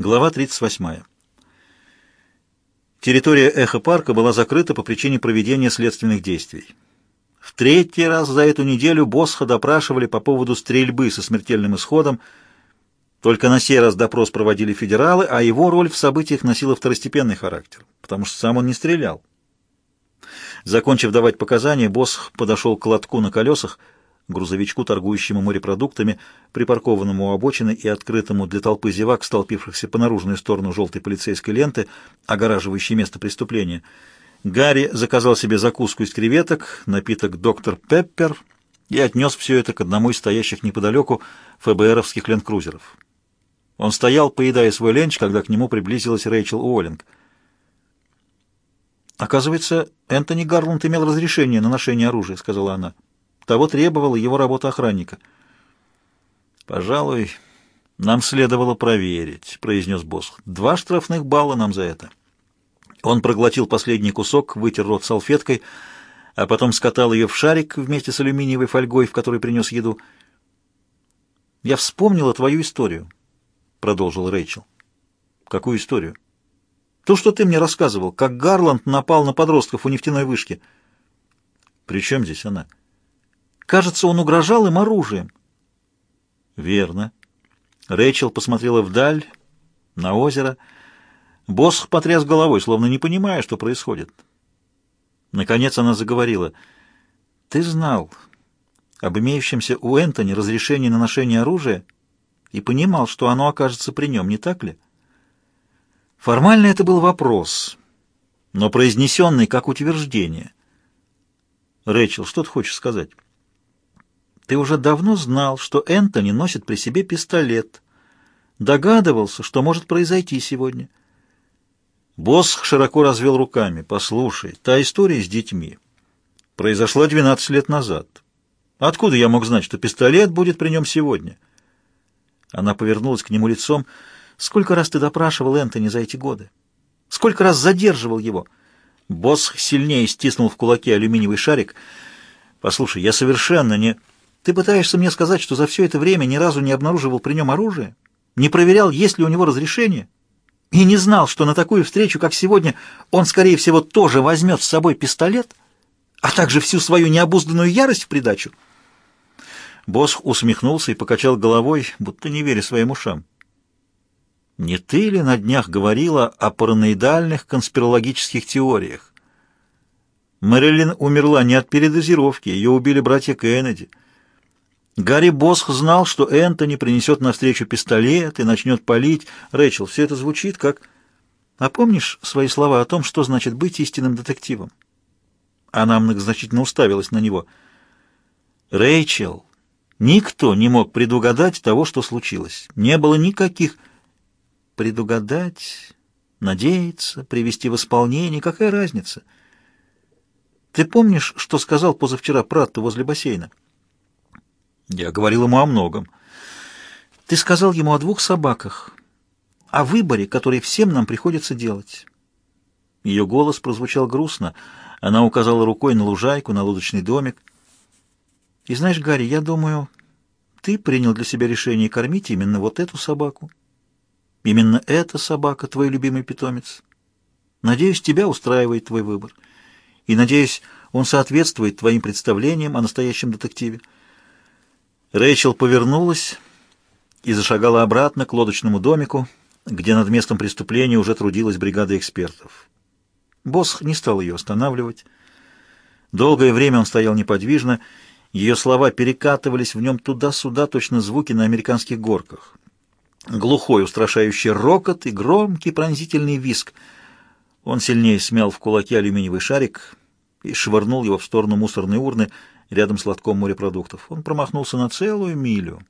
Глава 38. Территория эхо-парка была закрыта по причине проведения следственных действий. В третий раз за эту неделю Босха допрашивали по поводу стрельбы со смертельным исходом. Только на сей раз допрос проводили федералы, а его роль в событиях носила второстепенный характер, потому что сам он не стрелял. Закончив давать показания, Босх подошел к лотку на колесах, грузовичку, торгующему морепродуктами, припаркованному у обочины и открытому для толпы зевак, столпившихся по наружную сторону желтой полицейской ленты, огораживающей место преступления. Гарри заказал себе закуску из креветок, напиток «Доктор Пеппер» и отнес все это к одному из стоящих неподалеку ФБРовских ленд-крузеров. Он стоял, поедая свой ленч, когда к нему приблизилась Рэйчел Уоллинг. «Оказывается, Энтони Гарланд имел разрешение на ношение оружия», — сказала она. Того требовала его работа охранника. «Пожалуй, нам следовало проверить», — произнес босс. «Два штрафных балла нам за это». Он проглотил последний кусок, вытер рот салфеткой, а потом скатал ее в шарик вместе с алюминиевой фольгой, в которой принес еду. «Я вспомнила твою историю», — продолжил Рэйчел. «Какую историю?» «То, что ты мне рассказывал, как Гарланд напал на подростков у нефтяной вышки». «При чем здесь она?» Кажется, он угрожал им оружием. Верно. Рэйчел посмотрела вдаль, на озеро. Босх потряс головой, словно не понимая, что происходит. Наконец она заговорила. «Ты знал об имеющемся у Энтони разрешении на ношение оружия и понимал, что оно окажется при нем, не так ли?» Формально это был вопрос, но произнесенный как утверждение. «Рэйчел, что ты хочешь сказать?» Ты уже давно знал, что Энтони носит при себе пистолет. Догадывался, что может произойти сегодня. Босс широко развел руками. «Послушай, та история с детьми произошла 12 лет назад. Откуда я мог знать, что пистолет будет при нем сегодня?» Она повернулась к нему лицом. «Сколько раз ты допрашивал Энтони за эти годы? Сколько раз задерживал его?» Босс сильнее стиснул в кулаке алюминиевый шарик. «Послушай, я совершенно не...» Ты пытаешься мне сказать, что за все это время ни разу не обнаруживал при нем оружие? Не проверял, есть ли у него разрешение? И не знал, что на такую встречу, как сегодня, он, скорее всего, тоже возьмет с собой пистолет, а также всю свою необузданную ярость в придачу? Босх усмехнулся и покачал головой, будто не веря своим ушам. «Не ты ли на днях говорила о параноидальных конспирологических теориях? Мэрилин умерла не от передозировки, ее убили братья Кеннеди». Гарри Босх знал, что Энтони принесет навстречу пистолет и начнет палить. Рэйчел, все это звучит как... А помнишь свои слова о том, что значит быть истинным детективом? Она многозначительно уставилась на него. Рэйчел, никто не мог предугадать того, что случилось. Не было никаких... Предугадать, надеяться, привести в исполнение, какая разница? Ты помнишь, что сказал позавчера Пратто возле бассейна? Я говорил ему о многом. Ты сказал ему о двух собаках, о выборе, который всем нам приходится делать. Ее голос прозвучал грустно. Она указала рукой на лужайку, на лодочный домик. И знаешь, Гарри, я думаю, ты принял для себя решение кормить именно вот эту собаку. Именно эта собака твой любимый питомец. Надеюсь, тебя устраивает твой выбор. И надеюсь, он соответствует твоим представлениям о настоящем детективе. Рэйчел повернулась и зашагала обратно к лодочному домику, где над местом преступления уже трудилась бригада экспертов. Босс не стал ее останавливать. Долгое время он стоял неподвижно, ее слова перекатывались в нем туда-сюда, точно звуки на американских горках. Глухой, устрашающий рокот и громкий пронзительный виск. Он сильнее смял в кулаке алюминиевый шарик и швырнул его в сторону мусорной урны, рядом с лотком морепродуктов. Он промахнулся на целую милю.